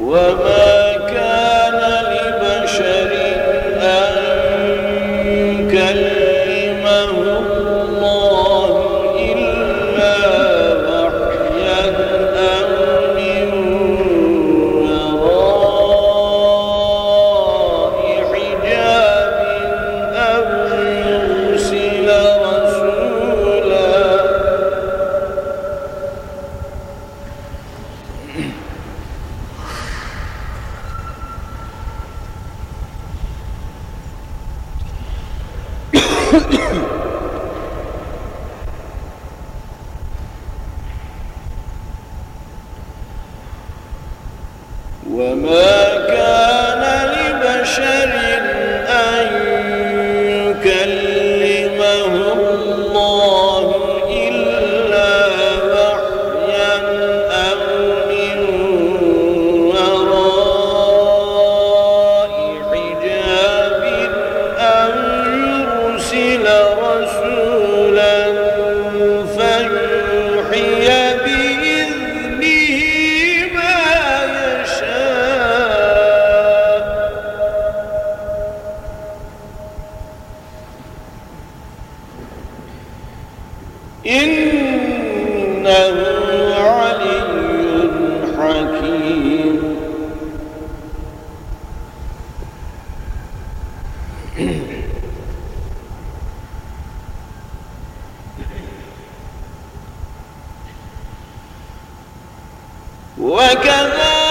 وما كان لبشر أن كلمه الله إلا وحيا من وراء حجاب أو يرسل رسولا. وما إنه علي حكيم وكذلك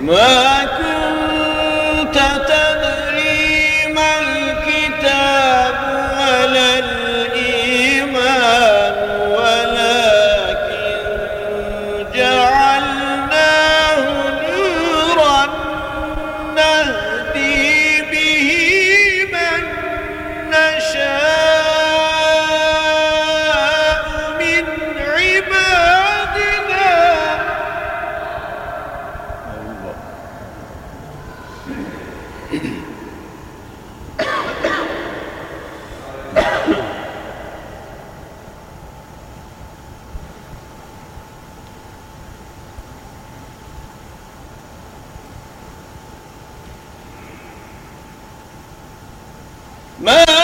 Mãe ما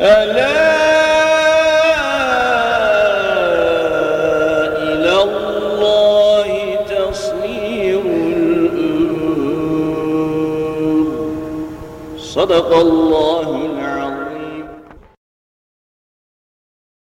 ألا إلى الله تصير الأمور. صدق الله العظيم.